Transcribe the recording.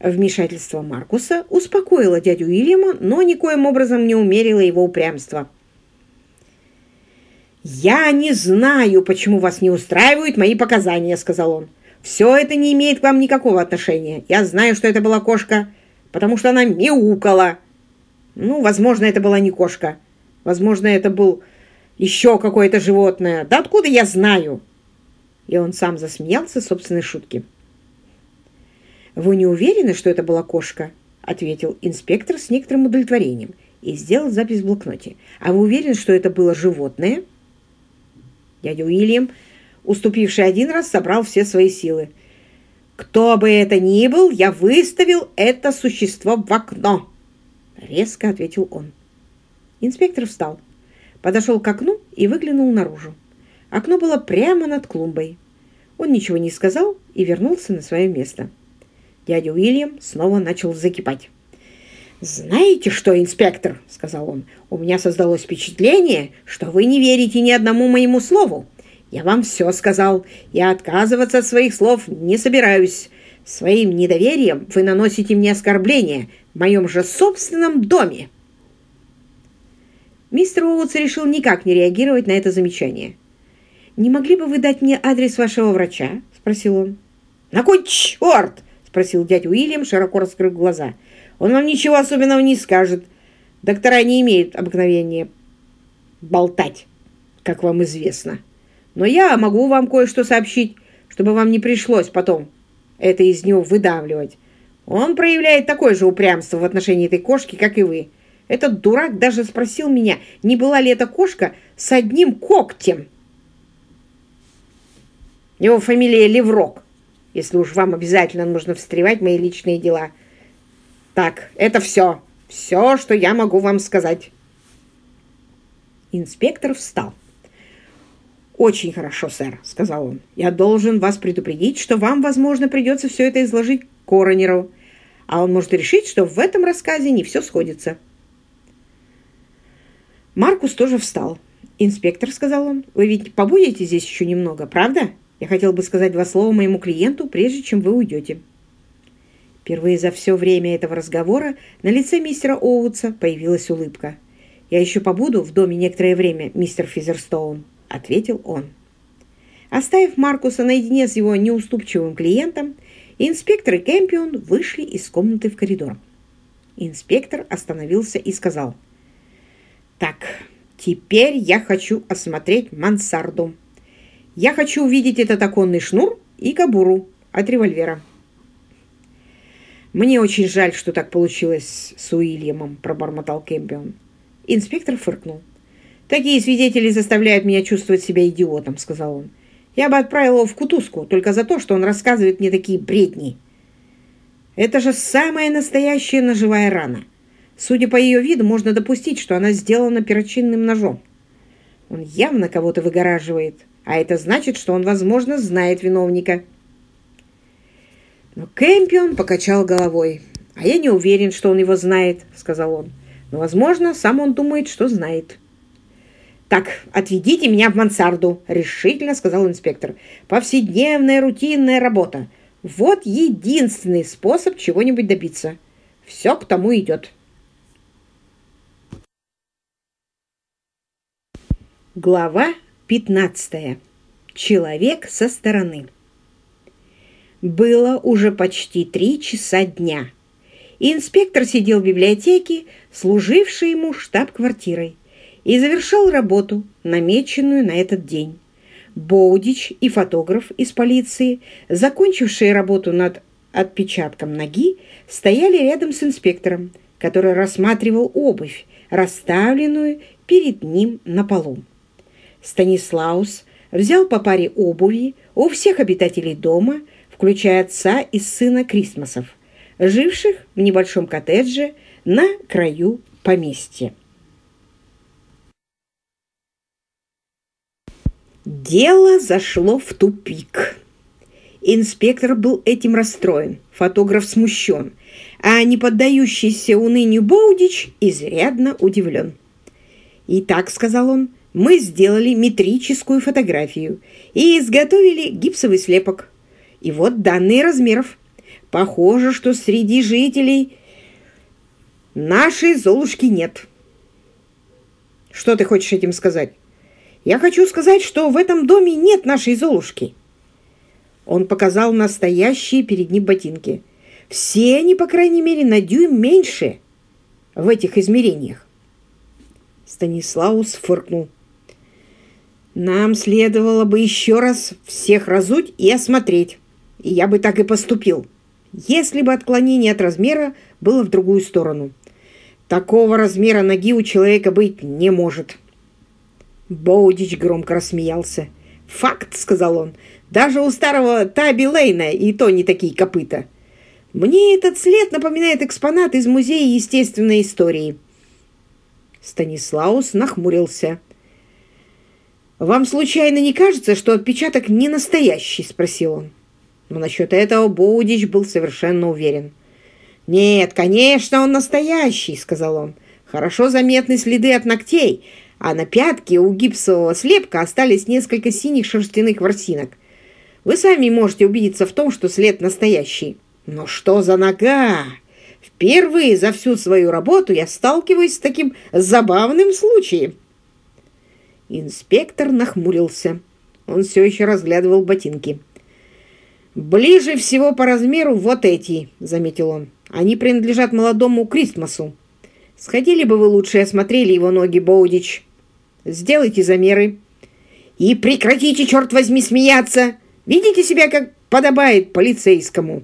Вмешательство Маркуса успокоило дядю Уильяма, но никоим образом не умерило его упрямство. «Я не знаю, почему вас не устраивают мои показания», — сказал он. «Все это не имеет к вам никакого отношения. Я знаю, что это была кошка, потому что она мяукала. Ну, возможно, это была не кошка. Возможно, это был еще какое-то животное. Да откуда я знаю?» И он сам засмеялся собственной шутки. «Вы не уверены, что это была кошка?» — ответил инспектор с некоторым удовлетворением и сделал запись в блокноте. «А вы уверены, что это было животное?» Дядя Уильям, уступивший один раз, собрал все свои силы. «Кто бы это ни был, я выставил это существо в окно!» Резко ответил он. Инспектор встал, подошел к окну и выглянул наружу. Окно было прямо над клумбой. Он ничего не сказал и вернулся на свое место. Дядя Уильям снова начал закипать. «Знаете что, инспектор?» — сказал он. «У меня создалось впечатление, что вы не верите ни одному моему слову. Я вам все сказал. Я отказываться от своих слов не собираюсь. Своим недоверием вы наносите мне оскорбление в моем же собственном доме». Мистер Уотс решил никак не реагировать на это замечание. «Не могли бы вы дать мне адрес вашего врача?» — спросил он. «На кой черт?» Спросил дядя Уильям, широко раскрыв глаза. «Он вам ничего особенного не скажет. Доктора не имеют обыкновения болтать, как вам известно. Но я могу вам кое-что сообщить, чтобы вам не пришлось потом это из него выдавливать. Он проявляет такое же упрямство в отношении этой кошки, как и вы. Этот дурак даже спросил меня, не была ли эта кошка с одним когтем. Его фамилия Леврок если уж вам обязательно нужно встревать мои личные дела. Так, это все. Все, что я могу вам сказать. Инспектор встал. «Очень хорошо, сэр», — сказал он. «Я должен вас предупредить, что вам, возможно, придется все это изложить Коронеру, а он может решить, что в этом рассказе не все сходится». Маркус тоже встал. «Инспектор», — сказал он, — «вы ведь побудете здесь еще немного, правда?» Я хотел бы сказать два слова моему клиенту, прежде чем вы уйдете». Впервые за все время этого разговора на лице мистера Оутса появилась улыбка. «Я еще побуду в доме некоторое время, мистер Физерстоун», — ответил он. Оставив Маркуса наедине с его неуступчивым клиентом, инспектор и Кэмпион вышли из комнаты в коридор. Инспектор остановился и сказал, «Так, теперь я хочу осмотреть мансарду». Я хочу увидеть этот оконный шнур и кобуру от револьвера. «Мне очень жаль, что так получилось с Уильямом», – пробормотал Кэмпион. Инспектор фыркнул. «Такие свидетели заставляют меня чувствовать себя идиотом», – сказал он. «Я бы отправил его в кутузку только за то, что он рассказывает мне такие бредни». «Это же самая настоящая ножевая рана. Судя по ее виду, можно допустить, что она сделана перочинным ножом. Он явно кого-то выгораживает, а это значит, что он, возможно, знает виновника. Но Кэмпион покачал головой. «А я не уверен, что он его знает», — сказал он. «Но, возможно, сам он думает, что знает». «Так, отведите меня в мансарду», — решительно сказал инспектор. «Повседневная рутинная работа. Вот единственный способ чего-нибудь добиться. Все к тому идет». Глава 15. Человек со стороны. Было уже почти три часа дня. инспектор сидел в библиотеке, служившей ему штаб-квартирой, и завершал работу, намеченную на этот день. Боудич и фотограф из полиции, закончившие работу над отпечатком ноги, стояли рядом с инспектором, который рассматривал обувь, расставленную перед ним на полу. Станислаус взял по паре обуви у всех обитателей дома, включая отца и сына Крисмасов, живших в небольшом коттедже на краю поместья. Дело зашло в тупик. Инспектор был этим расстроен, фотограф смущен, а не поддающийся унынию Боудич изрядно удивлен. «Итак», — сказал он, мы сделали метрическую фотографию и изготовили гипсовый слепок. И вот данные размеров. Похоже, что среди жителей нашей Золушки нет. Что ты хочешь этим сказать? Я хочу сказать, что в этом доме нет нашей Золушки. Он показал настоящие перед ним ботинки. Все они, по крайней мере, на дюйм меньше в этих измерениях. Станислаус фыркнул. Нам следовало бы еще раз всех разуть и осмотреть. И я бы так и поступил, если бы отклонение от размера было в другую сторону. Такого размера ноги у человека быть не может. Боудич громко рассмеялся. «Факт», — сказал он, — «даже у старого Таби Лейна и то не такие копыта. Мне этот след напоминает экспонат из Музея естественной истории». Станислаус нахмурился. «Вам случайно не кажется, что отпечаток не настоящий?» – спросил он. Но насчет этого Боудич был совершенно уверен. «Нет, конечно, он настоящий», – сказал он. «Хорошо заметны следы от ногтей, а на пятке у гипсового слепка остались несколько синих шерстяных ворсинок. Вы сами можете убедиться в том, что след настоящий. Но что за нога? Впервые за всю свою работу я сталкиваюсь с таким забавным случаем». Инспектор нахмурился. Он все еще разглядывал ботинки. «Ближе всего по размеру вот эти», — заметил он. «Они принадлежат молодому Кристмасу. Сходили бы вы лучше и осмотрели его ноги, Боудич. Сделайте замеры. И прекратите, черт возьми, смеяться. Видите себя, как подобает полицейскому».